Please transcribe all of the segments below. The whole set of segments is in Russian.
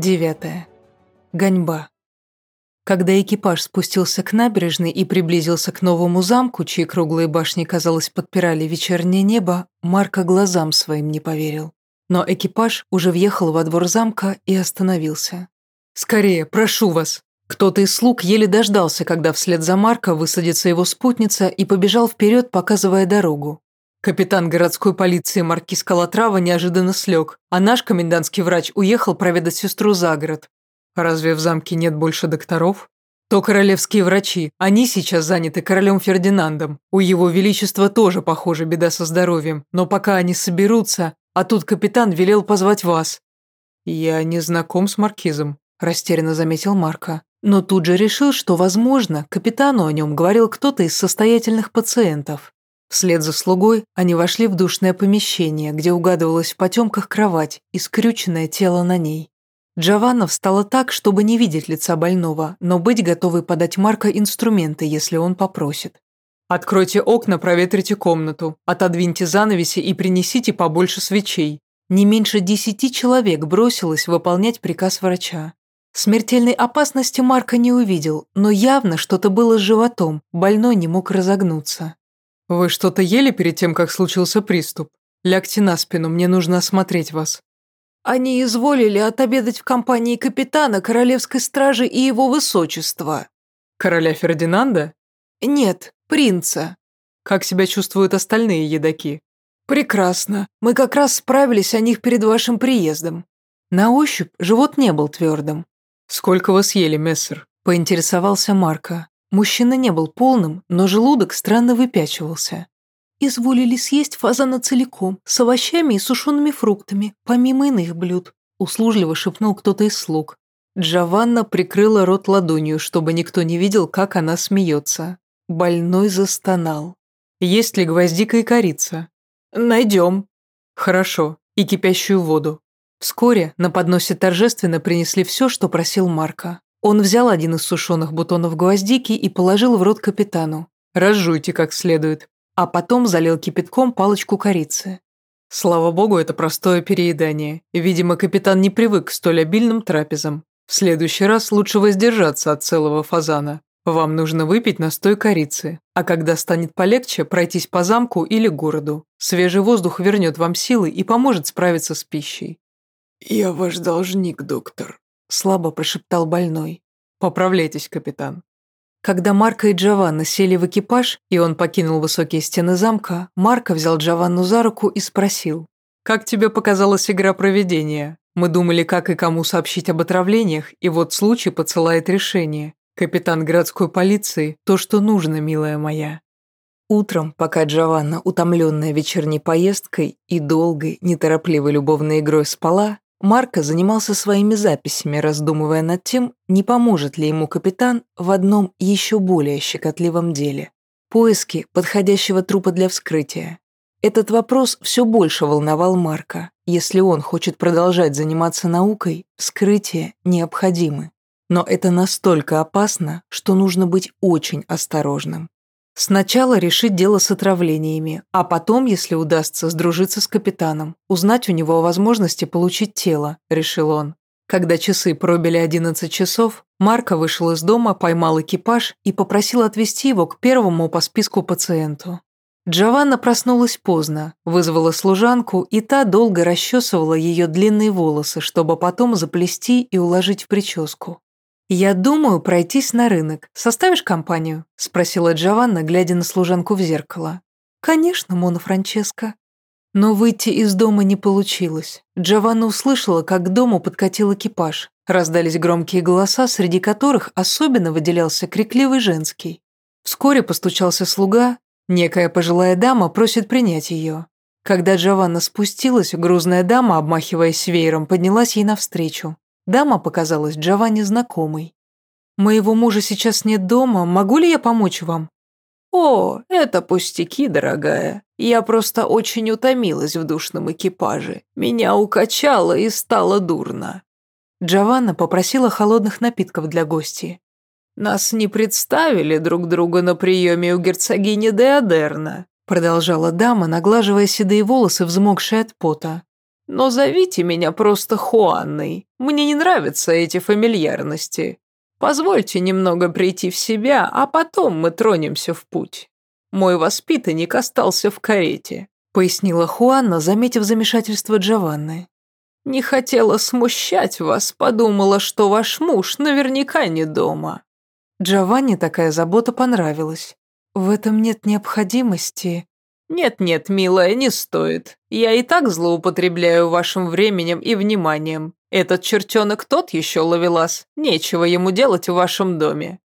Девятое. Гоньба. Когда экипаж спустился к набережной и приблизился к новому замку, чьи круглые башни, казалось, подпирали вечернее небо, Марко глазам своим не поверил. Но экипаж уже въехал во двор замка и остановился. «Скорее, прошу вас!» Кто-то из слуг еле дождался, когда вслед за Марко высадится его спутница и побежал вперед, показывая дорогу. Капитан городской полиции Маркиз Калатрава неожиданно слег, а наш комендантский врач уехал проведать сестру за город. Разве в замке нет больше докторов? То королевские врачи, они сейчас заняты королем Фердинандом. У его величества тоже, похоже, беда со здоровьем, но пока они соберутся, а тут капитан велел позвать вас. Я не знаком с маркизом, растерянно заметил Марко. Но тут же решил, что, возможно, капитану о нем говорил кто-то из состоятельных пациентов. Вслед за слугой они вошли в душное помещение, где угадывалась в потемках кровать и скрюченное тело на ней. Джованна встала так, чтобы не видеть лица больного, но быть готовой подать Марко инструменты, если он попросит. «Откройте окна, проветрите комнату, отодвиньте занавеси и принесите побольше свечей». Не меньше десяти человек бросилось выполнять приказ врача. Смертельной опасности Марко не увидел, но явно что-то было с животом, больной не мог разогнуться. «Вы что-то ели перед тем, как случился приступ? Лягте на спину, мне нужно осмотреть вас». «Они изволили отобедать в компании капитана Королевской стражи и его высочества». «Короля Фердинанда?» «Нет, принца». «Как себя чувствуют остальные едоки?» «Прекрасно. Мы как раз справились о них перед вашим приездом». На ощупь живот не был твердым. «Сколько вы съели, мессер?» – поинтересовался Марко. Мужчина не был полным, но желудок странно выпячивался. «Изволили съесть фазана целиком, с овощами и сушеными фруктами, помимо иных блюд», услужливо шепнул кто-то из слуг. Джованна прикрыла рот ладонью, чтобы никто не видел, как она смеется. Больной застонал. «Есть ли гвоздика и корица?» «Найдем». «Хорошо. И кипящую воду». Вскоре на подносе торжественно принесли все, что просил Марка. Он взял один из сушеных бутонов гвоздики и положил в рот капитану. «Разжуйте как следует». А потом залил кипятком палочку корицы. Слава богу, это простое переедание. Видимо, капитан не привык к столь обильным трапезам. В следующий раз лучше воздержаться от целого фазана. Вам нужно выпить настой корицы, а когда станет полегче, пройтись по замку или городу. Свежий воздух вернет вам силы и поможет справиться с пищей. «Я ваш должник, доктор», слабо прошептал больной. «Поправляйтесь, капитан». Когда Марко и Джованна сели в экипаж, и он покинул высокие стены замка, Марко взял Джованну за руку и спросил. «Как тебе показалась игра проведения? Мы думали, как и кому сообщить об отравлениях, и вот случай подсылает решение. Капитан городской полиции – то, что нужно, милая моя». Утром, пока Джованна, утомленная вечерней поездкой и долгой, неторопливой любовной игрой спала, Марко занимался своими записями, раздумывая над тем, не поможет ли ему капитан в одном еще более щекотливом деле – поиске подходящего трупа для вскрытия. Этот вопрос все больше волновал Марка. Если он хочет продолжать заниматься наукой, вскрытие необходимы. Но это настолько опасно, что нужно быть очень осторожным. Сначала решить дело с отравлениями, а потом, если удастся, сдружиться с капитаном, узнать у него о возможности получить тело, решил он. Когда часы пробили 11 часов, Марко вышел из дома, поймал экипаж и попросил отвезти его к первому по списку пациенту. Джованна проснулась поздно, вызвала служанку, и та долго расчесывала ее длинные волосы, чтобы потом заплести и уложить в прическу. «Я думаю пройтись на рынок. Составишь компанию?» – спросила Джованна, глядя на служанку в зеркало. «Конечно, Мона Франческо». Но выйти из дома не получилось. Джованна услышала, как к дому подкатил экипаж. Раздались громкие голоса, среди которых особенно выделялся крикливый женский. Вскоре постучался слуга. Некая пожилая дама просит принять ее. Когда Джованна спустилась, грузная дама, обмахиваясь веером, поднялась ей навстречу. Дама показалась Джованни знакомой. «Моего мужа сейчас нет дома, могу ли я помочь вам?» «О, это пустяки, дорогая. Я просто очень утомилась в душном экипаже. Меня укачало и стало дурно». Джованна попросила холодных напитков для гостей. «Нас не представили друг друга на приеме у герцогини Деодерна», продолжала дама, наглаживая седые волосы, взмокшие от пота. Но зовите меня просто Хуанной. Мне не нравятся эти фамильярности. Позвольте немного прийти в себя, а потом мы тронемся в путь. Мой воспитанник остался в карете», — пояснила Хуанна, заметив замешательство Джованны. «Не хотела смущать вас, подумала, что ваш муж наверняка не дома». Джованне такая забота понравилась. В этом нет необходимости. «Нет-нет, милая, не стоит. Я и так злоупотребляю вашим временем и вниманием. Этот чертенок тот еще ловелас. Нечего ему делать в вашем доме».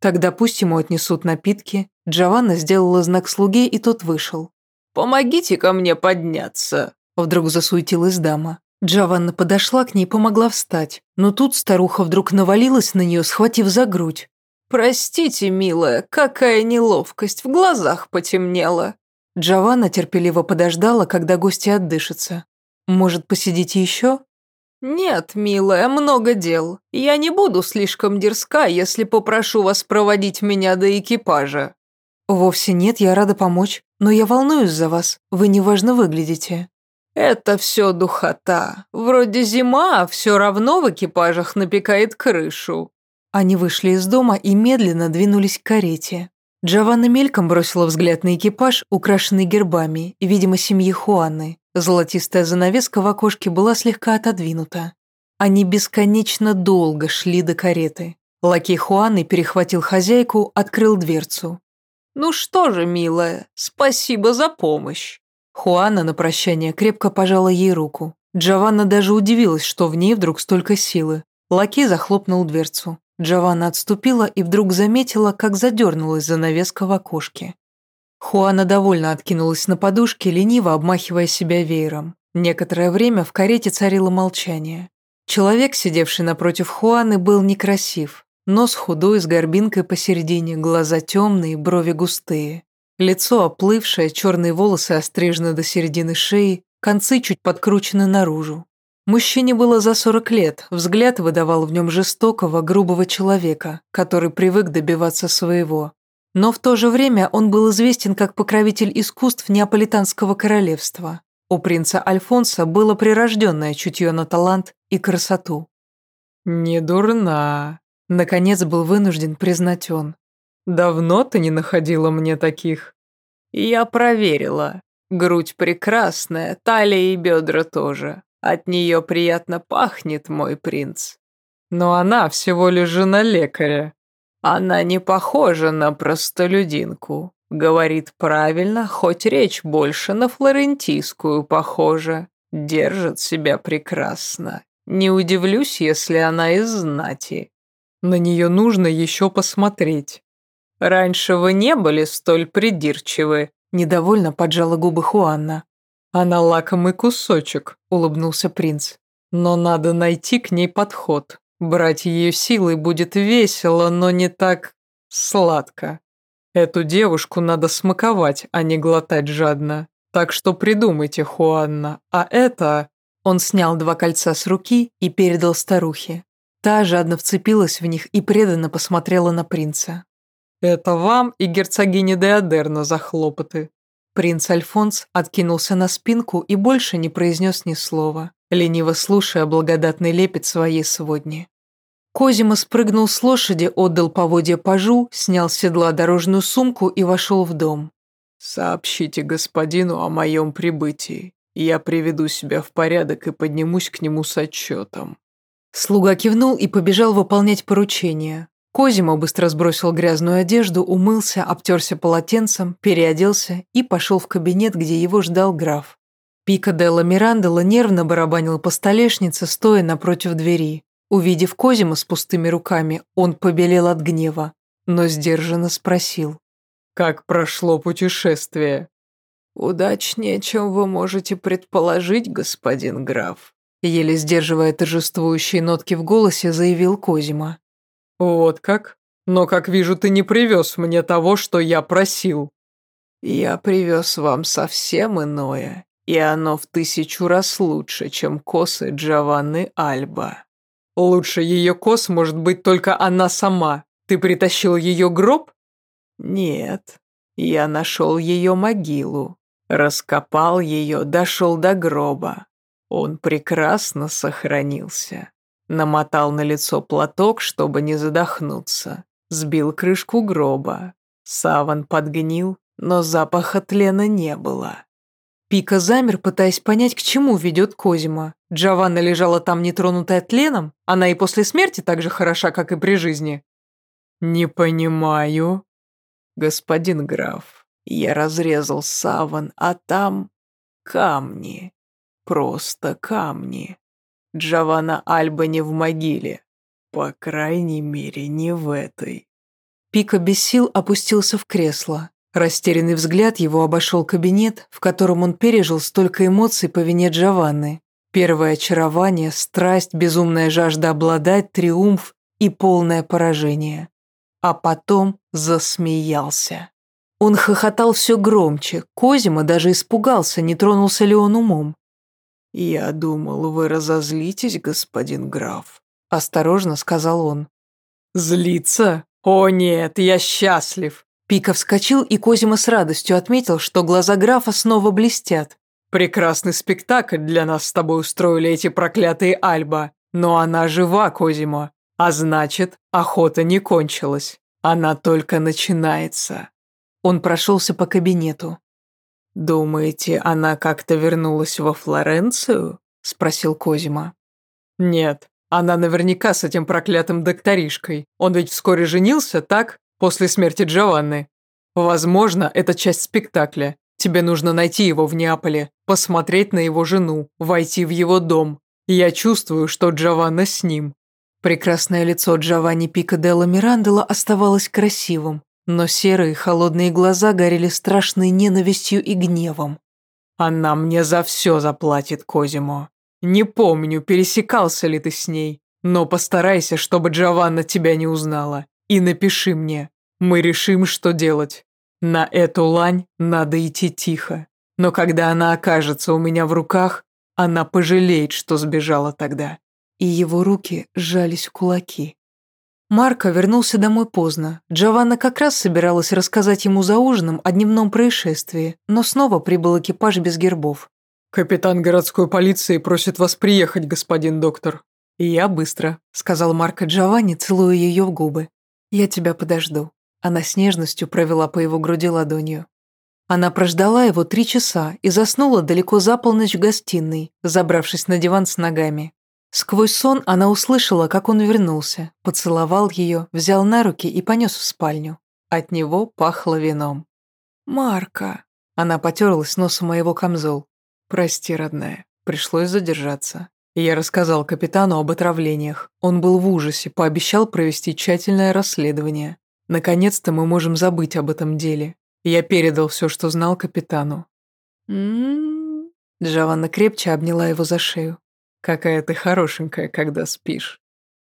Тогда пусть ему отнесут напитки. Джованна сделала знак слуге, и тот вышел. «Помогите ко мне подняться», — вдруг засуетилась дама. Джованна подошла к ней помогла встать, но тут старуха вдруг навалилась на нее, схватив за грудь. «Простите, милая, какая неловкость, в глазах потемнело». Джованна терпеливо подождала, когда гости отдышатся. «Может, посидите еще?» «Нет, милая, много дел. Я не буду слишком дерзка, если попрошу вас проводить меня до экипажа». «Вовсе нет, я рада помочь, но я волнуюсь за вас. Вы неважно выглядите». «Это все духота. Вроде зима, а все равно в экипажах напекает крышу». Они вышли из дома и медленно двинулись к карете. Джованна мельком бросила взгляд на экипаж, украшенный гербами, видимо, семьи Хуаны. Золотистая занавеска в окошке была слегка отодвинута. Они бесконечно долго шли до кареты. Лакей Хуаны перехватил хозяйку, открыл дверцу. «Ну что же, милая, спасибо за помощь». Хуана на прощание крепко пожала ей руку. Джованна даже удивилась, что в ней вдруг столько силы. Лакей захлопнул дверцу. Джованна отступила и вдруг заметила, как задернулась занавеска в окошке. Хуана довольно откинулась на подушке, лениво обмахивая себя веером. Некоторое время в карете царило молчание. Человек, сидевший напротив Хуаны, был некрасив. Нос худой, с горбинкой посередине, глаза темные, брови густые. Лицо оплывшее, черные волосы острижены до середины шеи, концы чуть подкручены наружу. Мужчине было за 40 лет, взгляд выдавал в нем жестокого, грубого человека, который привык добиваться своего. Но в то же время он был известен как покровитель искусств Неаполитанского королевства. У принца Альфонса было прирожденное чутье на талант и красоту. «Не дурна», — наконец был вынужден признать он. «Давно ты не находила мне таких?» «Я проверила. Грудь прекрасная, талия и бедра тоже. От нее приятно пахнет, мой принц». «Но она всего лишь жена лекаря», она не похожа на простолюдинку. Говорит правильно, хоть речь больше на флорентийскую похожа. Держит себя прекрасно. Не удивлюсь, если она из знати. На нее нужно еще посмотреть. Раньше вы не были столь придирчивы. Недовольно поджала губы Хуанна. Она лакомый кусочек, улыбнулся принц. Но надо найти к ней подход. Брать ее силой будет весело, но не так сладко. Эту девушку надо смаковать, а не глотать жадно. Так что придумайте, Хуанна. А это...» Он снял два кольца с руки и передал старухе. Та жадно вцепилась в них и преданно посмотрела на принца. «Это вам и герцогине Деодерна за хлопоты». Принц Альфонс откинулся на спинку и больше не произнес ни слова, лениво слушая благодатный лепет своей сводни. Козима спрыгнул с лошади, отдал поводья пажу, снял с седла дорожную сумку и вошел в дом. «Сообщите господину о моем прибытии. Я приведу себя в порядок и поднимусь к нему с отчетом». Слуга кивнул и побежал выполнять поручение. Козима быстро сбросил грязную одежду, умылся, обтерся полотенцем, переоделся и пошел в кабинет, где его ждал граф. Пика Делла Мирандела нервно барабанил по столешнице, стоя напротив двери. Увидев Козима с пустыми руками, он побелел от гнева, но сдержанно спросил. «Как прошло путешествие?» «Удачнее, чем вы можете предположить, господин граф», еле сдерживая торжествующие нотки в голосе, заявил Козима. «Вот как? Но, как вижу, ты не привез мне того, что я просил». «Я привез вам совсем иное, и оно в тысячу раз лучше, чем косы Джованны Альба». Лучше ее кос может быть только она сама. Ты притащил ее гроб? Нет, я нашел ее могилу. Раскопал ее, дошел до гроба. Он прекрасно сохранился. Намотал на лицо платок, чтобы не задохнуться. Сбил крышку гроба. Саван подгнил, но запаха тлена не было. Пика замер, пытаясь понять, к чему ведет Козима. Джованна лежала там нетронутая тленом? Она и после смерти так же хороша, как и при жизни? «Не понимаю». «Господин граф, я разрезал саван, а там камни. Просто камни. Джованна Альба не в могиле. По крайней мере, не в этой». Пика без сил опустился в кресло. Растерянный взгляд его обошел кабинет, в котором он пережил столько эмоций по вине Джованны. Первое очарование, страсть, безумная жажда обладать, триумф и полное поражение. А потом засмеялся. Он хохотал все громче. Козима даже испугался, не тронулся ли он умом. «Я думал, вы разозлитесь, господин граф», — осторожно сказал он. «Злиться? О нет, я счастлив!» Пика вскочил, и Козима с радостью отметил, что глаза графа снова блестят. «Прекрасный спектакль для нас с тобой устроили эти проклятые Альба. Но она жива, Козимо. А значит, охота не кончилась. Она только начинается». Он прошелся по кабинету. «Думаете, она как-то вернулась во Флоренцию?» – спросил Козима. «Нет, она наверняка с этим проклятым докторишкой. Он ведь вскоре женился, так? После смерти Джованны. Возможно, это часть спектакля. Тебе нужно найти его в Неаполе, посмотреть на его жену, войти в его дом. Я чувствую, что Джованна с ним». Прекрасное лицо Джованни Пикаделло Мирандела оставалось красивым, но серые холодные глаза горели страшной ненавистью и гневом. «Она мне за все заплатит, Козимо. Не помню, пересекался ли ты с ней, но постарайся, чтобы Джованна тебя не узнала, и напиши мне. Мы решим, что делать. На эту лань надо идти тихо, но когда она окажется у меня в руках, она пожалеет, что сбежала тогда». И его руки сжались в кулаки. Марко вернулся домой поздно. Джованна как раз собиралась рассказать ему за ужином о дневном происшествии, но снова прибыл экипаж без гербов. «Капитан городской полиции просит вас приехать, господин доктор». «И я быстро», — сказал Марко Джованни, целуя ее в губы. «Я тебя подожду». Она с нежностью провела по его груди ладонью. Она прождала его три часа и заснула далеко за полночь в гостиной, забравшись на диван с ногами. Сквозь сон она услышала, как он вернулся, поцеловал ее, взял на руки и понес в спальню. От него пахло вином. «Марка!» Она потерлась носом моего камзол. «Прости, родная, пришлось задержаться». я рассказал капитану об отравлениях. Он был в ужасе, пообещал провести тщательное расследование. Наконец-то мы можем забыть об этом деле. Я передал все, что знал капитану. «М-м-м...» Джованна крепче обняла его за шею. Какая ты хорошенькая, когда спишь».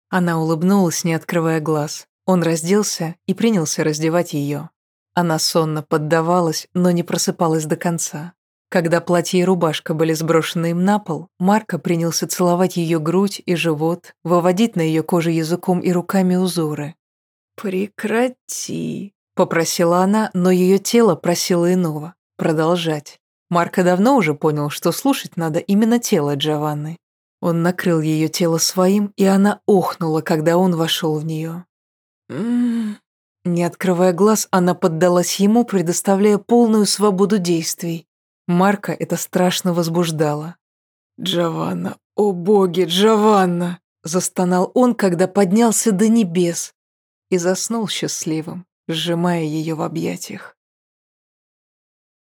Она улыбнулась, не открывая глаз. Он разделся и принялся раздевать ее. Она сонно поддавалась, но не просыпалась до конца. Когда платье и рубашка были сброшены им на пол, Марко принялся целовать ее грудь и живот, выводить на ее коже языком и руками узоры. «Прекрати», — попросила она, но ее тело просило иного — продолжать. Марко давно уже понял, что слушать надо именно тело Джованны. Он накрыл ее тело своим, и она охнула, когда он вошел в нее. М-м. Не открывая глаз, она поддалась ему, предоставляя полную свободу действий. Марка это страшно возбуждало. «Джованна, о боги, Джованна!» Застонал он, когда поднялся до небес и заснул счастливым, сжимая ее в объятиях.